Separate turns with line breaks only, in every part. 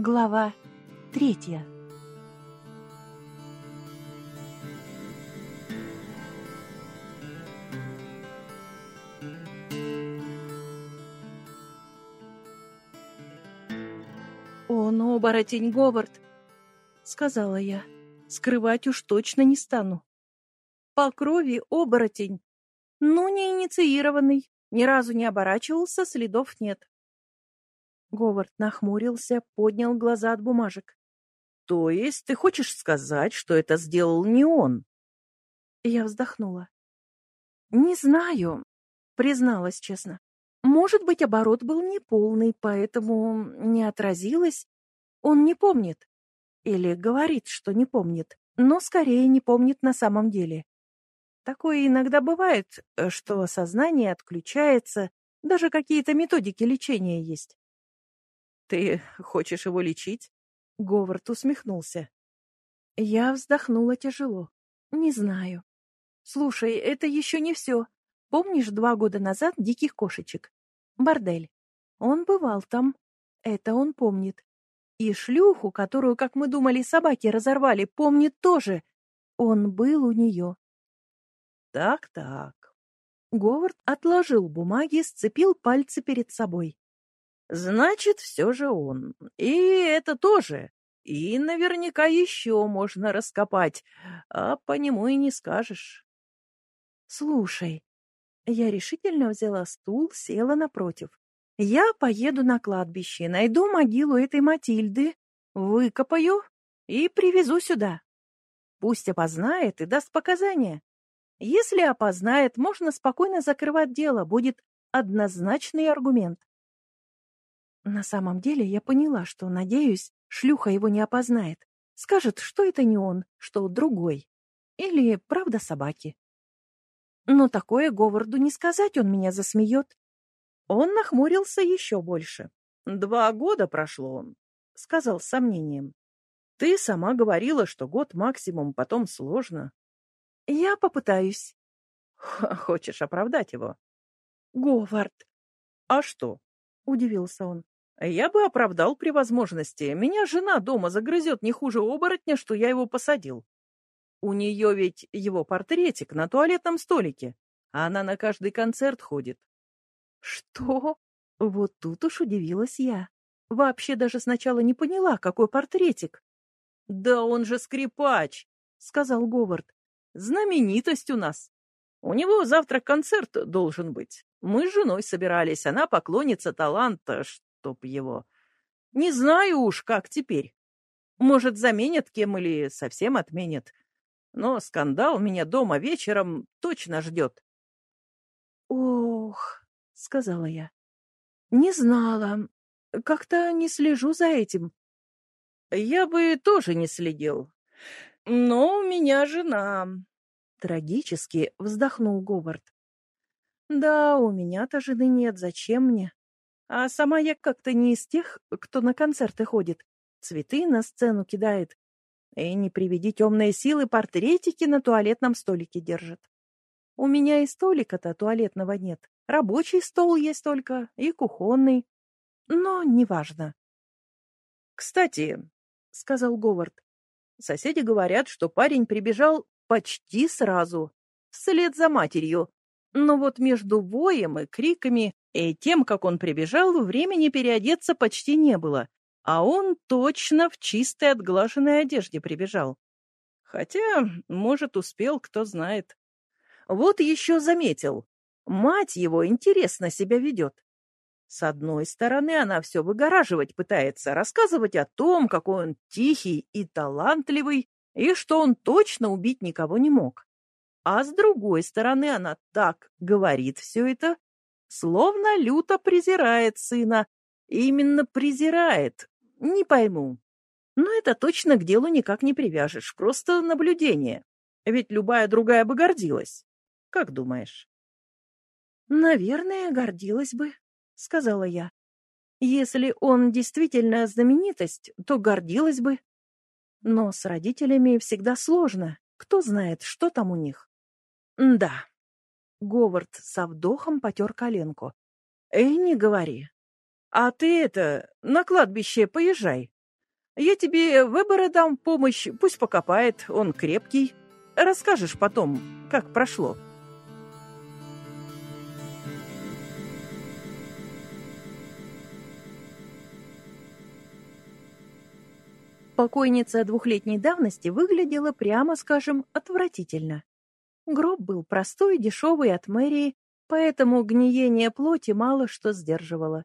Глава третья. «Он оборотень, Говард!» — сказала я. «Скрывать уж точно не стану. По крови оборотень, но не инициированный, ни разу не оборачивался, следов нет. Говард нахмурился, поднял глаза от бумажек. «То есть ты хочешь сказать, что это сделал не он?» Я вздохнула. «Не знаю», — призналась честно. «Может быть, оборот был неполный, поэтому не отразилось. Он не помнит. Или говорит, что не помнит, но скорее не помнит на самом деле. Такое иногда бывает, что сознание отключается, даже какие-то методики лечения есть. «Ты хочешь его лечить?» Говард усмехнулся. Я вздохнула тяжело. «Не знаю. Слушай, это еще не все. Помнишь два года назад диких кошечек? Бордель. Он бывал там. Это он помнит. И шлюху, которую, как мы думали, собаки разорвали, помнит тоже. Он был у нее. Так-так. Говард отложил бумаги, сцепил пальцы перед собой. Значит, все же он. И это тоже. И наверняка еще можно раскопать, а по нему и не скажешь. Слушай, я решительно взяла стул, села напротив. Я поеду на кладбище, найду могилу этой Матильды, выкопаю и привезу сюда. Пусть опознает и даст показания. Если опознает, можно спокойно закрывать дело, будет однозначный аргумент. На самом деле я поняла, что, надеюсь, шлюха его не опознает. Скажет, что это не он, что другой. Или правда собаки. Но такое Говарду не сказать, он меня засмеет. Он нахмурился еще больше. «Два года прошло он», — сказал с сомнением. «Ты сама говорила, что год максимум, потом сложно». «Я попытаюсь». «Хочешь оправдать его?» «Говард». «А что?» — удивился он. Я бы оправдал при возможности. Меня жена дома загрызет не хуже оборотня, что я его посадил. У нее ведь его портретик на туалетном столике, а она на каждый концерт ходит. Что? Вот тут уж удивилась я. Вообще даже сначала не поняла, какой портретик. Да он же скрипач, сказал Говард. Знаменитость у нас. У него завтра концерт должен быть. Мы с женой собирались, она поклонница таланта, чтоб его. Не знаю уж, как теперь. Может, заменят кем или совсем отменят. Но скандал меня дома вечером точно ждет. «Ох», — сказала я, — «не знала. Как-то не слежу за этим». «Я бы тоже не следил. Но у меня жена...» Трагически вздохнул Говард. «Да, у меня-то жены нет. Зачем мне?» А сама я как-то не из тех, кто на концерты ходит, цветы на сцену кидает. И не приведи темные силы портретики на туалетном столике держит. У меня и столика-то туалетного нет. Рабочий стол есть только и кухонный. Но неважно. «Кстати», — сказал Говард, — «соседи говорят, что парень прибежал почти сразу, вслед за матерью, но вот между воем и криками и тем, как он прибежал, времени переодеться почти не было, а он точно в чистой отглаженной одежде прибежал. Хотя, может, успел, кто знает. Вот еще заметил. Мать его интересно себя ведет. С одной стороны, она все выгораживать пытается, рассказывать о том, какой он тихий и талантливый, и что он точно убить никого не мог. А с другой стороны, она так говорит все это, словно люто презирает сына. Именно презирает. Не пойму. Но это точно к делу никак не привяжешь, просто наблюдение. Ведь любая другая бы гордилась. Как думаешь? Наверное, гордилась бы, сказала я. Если он действительно знаменитость, то гордилась бы. Но с родителями всегда сложно. Кто знает, что там у них. Да, Говард со вдохом потер коленку. «Эй, не говори. А ты это, на кладбище поезжай. Я тебе выборы дам помощь, пусть покопает, он крепкий. Расскажешь потом, как прошло. Покойница двухлетней давности выглядела, прямо скажем, отвратительно. Гроб был простой, дешевый от мэрии, поэтому гниение плоти мало что сдерживало.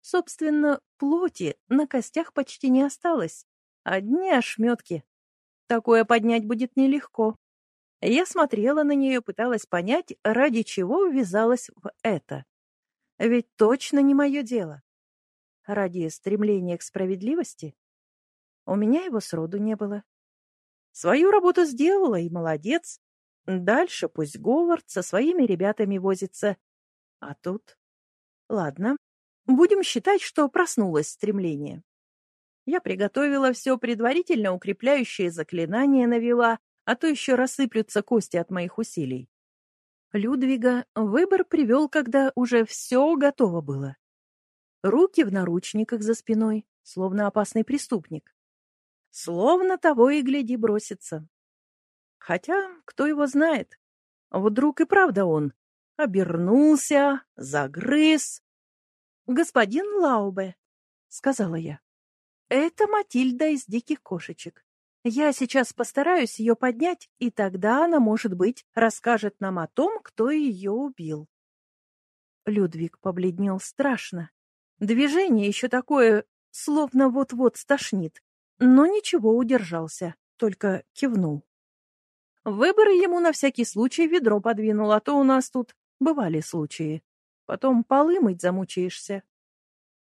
Собственно, плоти на костях почти не осталось. Одни ошметки. Такое поднять будет нелегко. Я смотрела на нее, пыталась понять, ради чего ввязалась в это. Ведь точно не мое дело. Ради стремления к справедливости? У меня его сроду не было. Свою работу сделала, и молодец. Дальше пусть Говард со своими ребятами возится. А тут... Ладно, будем считать, что проснулось стремление. Я приготовила все предварительно укрепляющие заклинания навела, а то еще рассыплются кости от моих усилий. Людвига выбор привел, когда уже все готово было. Руки в наручниках за спиной, словно опасный преступник. Словно того и гляди бросится. Хотя, кто его знает, вдруг и правда он обернулся, загрыз. «Господин Лаубе», — сказала я, — «это Матильда из диких кошечек. Я сейчас постараюсь ее поднять, и тогда она, может быть, расскажет нам о том, кто ее убил». Людвиг побледнел страшно. Движение еще такое, словно вот-вот стошнит но ничего удержался, только кивнул. Выборы ему на всякий случай ведро подвинул, а то у нас тут бывали случаи. Потом полы мыть замучаешься.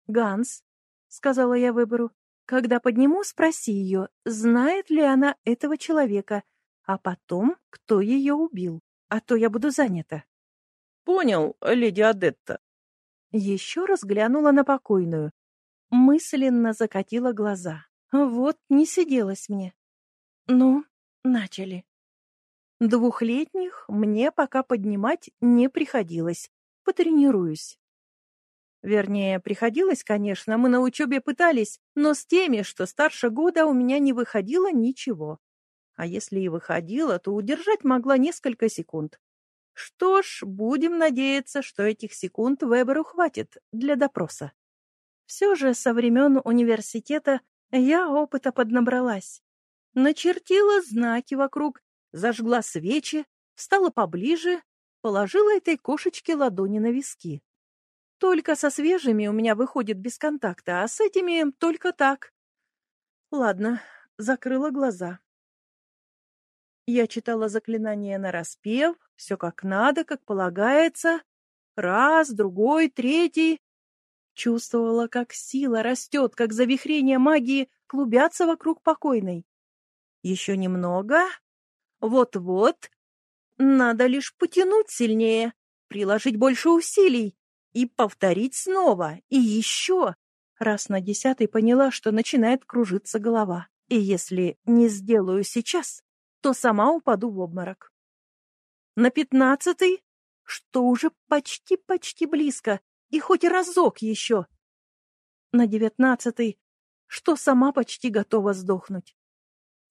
«Ганс», — сказала я выбору, — «когда подниму, спроси ее, знает ли она этого человека, а потом, кто ее убил, а то я буду занята». «Понял, леди Адетта». Еще раз глянула на покойную, мысленно закатила глаза. Вот не сиделось мне. Ну, начали. Двухлетних мне пока поднимать не приходилось. Потренируюсь. Вернее, приходилось, конечно, мы на учебе пытались, но с теми, что старше года, у меня не выходило ничего. А если и выходило, то удержать могла несколько секунд. Что ж, будем надеяться, что этих секунд Веберу хватит для допроса. Все же со времен университета я опыта поднабралась. Начертила знаки вокруг, зажгла свечи, встала поближе, положила этой кошечке ладони на виски. Только со свежими у меня выходит без контакта, а с этими только так. Ладно, закрыла глаза. Я читала заклинание на распев, все как надо, как полагается. Раз, другой, третий. Чувствовала, как сила растет, как завихрение магии клубятся вокруг покойной. Еще немного. Вот-вот. Надо лишь потянуть сильнее, приложить больше усилий и повторить снова, и еще. Раз на десятый поняла, что начинает кружиться голова. И если не сделаю сейчас, то сама упаду в обморок. На пятнадцатый, что уже почти-почти близко, и хоть разок еще. На девятнадцатый, что сама почти готова сдохнуть.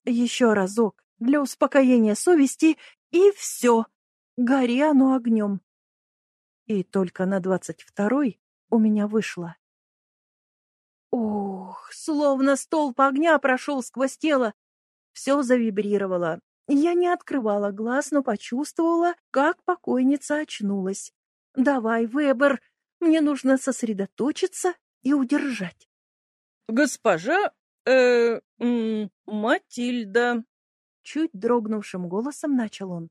Еще разок, для успокоения совести, и все, гори оно огнем. И только на двадцать второй у меня вышло. Ох, словно столб огня прошел сквозь тело. Все завибрировало. Я не открывала глаз, но почувствовала, как покойница очнулась. «Давай, Вебер, мне нужно сосредоточиться и удержать.
Госпожа, э, Матильда,
чуть дрогнувшим голосом начал он.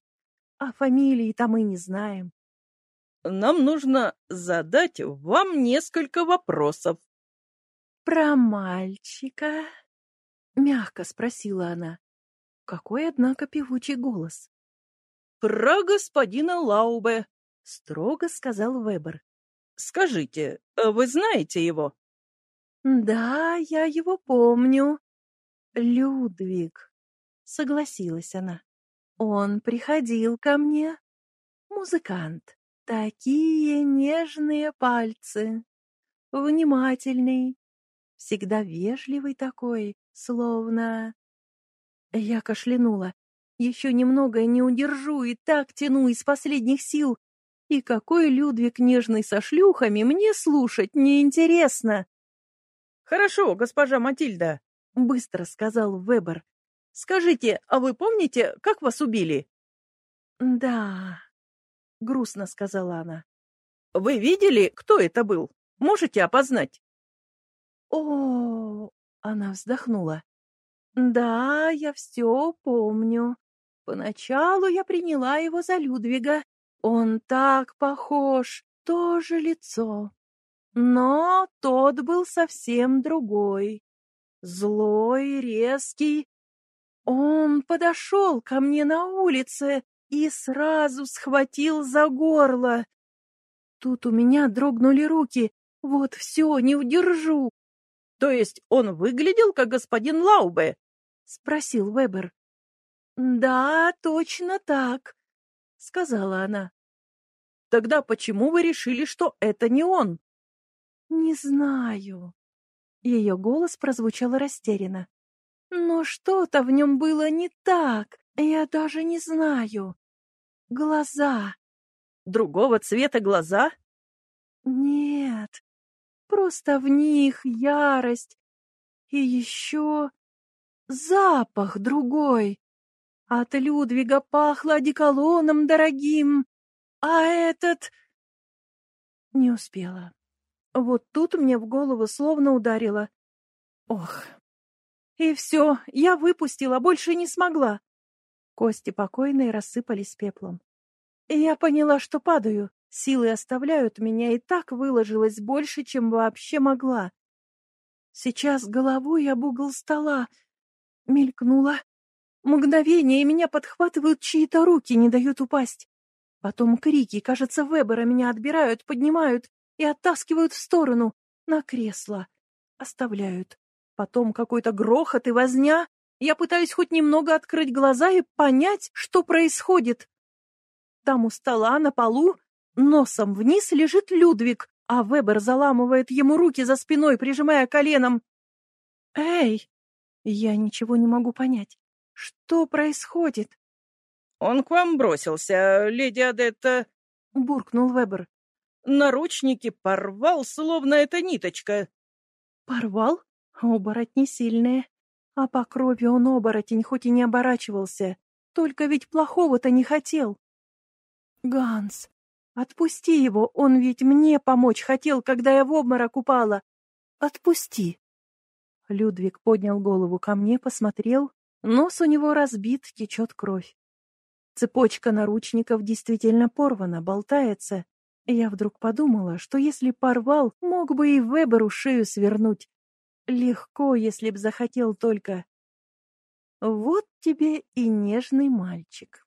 А фамилии-то мы не знаем.
Нам нужно задать вам несколько вопросов.
Про мальчика? Мягко спросила она. Какой, однако, певучий голос.
Про господина Лаубе,
строго сказал Вебер.
Скажите, э, вы знаете его?
Да, я его помню. Людвиг, согласилась она. Он приходил ко мне. Музыкант. Такие нежные пальцы. Внимательный. Всегда вежливый такой, словно... Я кашлянула. Еще немного не удержу, и так тяну из последних сил. И какой Людвиг нежный со шлюхами, мне слушать неинтересно.
— Хорошо, госпожа Матильда, — быстро сказал Вебер. — Скажите, а вы помните, как вас убили?
— Да, — грустно сказала она.
— Вы видели, кто это был? Можете опознать?
— О, — она вздохнула. — Да, я все помню. Поначалу я приняла его за Людвига. Он так похож, тоже лицо. Но тот был совсем другой. Злой, резкий. Он подошел ко мне на улице и сразу схватил за горло. Тут у меня дрогнули руки. Вот все, не удержу.
— То есть он выглядел как господин Лаубе?
— спросил Вебер. — Да, точно так, — сказала она.
— Тогда почему вы решили, что это не он?
— Не знаю. Ее голос прозвучал растерянно. Но что-то в нем было не так, я даже не знаю. Глаза.
Другого цвета глаза?
Нет, просто в них ярость. И еще запах другой. От Людвига пахло одеколоном дорогим, а этот... Не успела. Вот тут мне в голову словно ударило. Ох. И все, я выпустила, больше не смогла. Кости покойные рассыпались пеплом. Я поняла, что падаю. Силы оставляют меня, и так выложилась больше, чем вообще могла. Сейчас головой об угол стола мелькнула Мгновение, и меня подхватывают чьи-то руки, не дают упасть. Потом крики, кажется, Вебера меня отбирают, поднимают и оттаскивают в сторону, на кресло. Оставляют. Потом какой-то грохот и возня. Я пытаюсь хоть немного открыть глаза и понять, что происходит. Там у стола на полу носом вниз лежит Людвиг, а Вебер заламывает ему руки за спиной, прижимая коленом. «Эй!» Я ничего не могу понять. Что происходит?
Он к вам бросился, леди Адетта,
буркнул Вебер.
Наручники порвал, словно эта ниточка.
Порвал? Оборотни сильные. А по крови он оборотень, хоть и не оборачивался. Только ведь плохого-то не хотел. Ганс, отпусти его, он ведь мне помочь хотел, когда я в обморок упала. Отпусти. Людвиг поднял голову ко мне, посмотрел, Нос у него разбит, течет кровь. Цепочка наручников действительно порвана, болтается. Я вдруг подумала, что если порвал, мог бы и Веберу шею свернуть. Легко, если б захотел только. Вот тебе и нежный мальчик.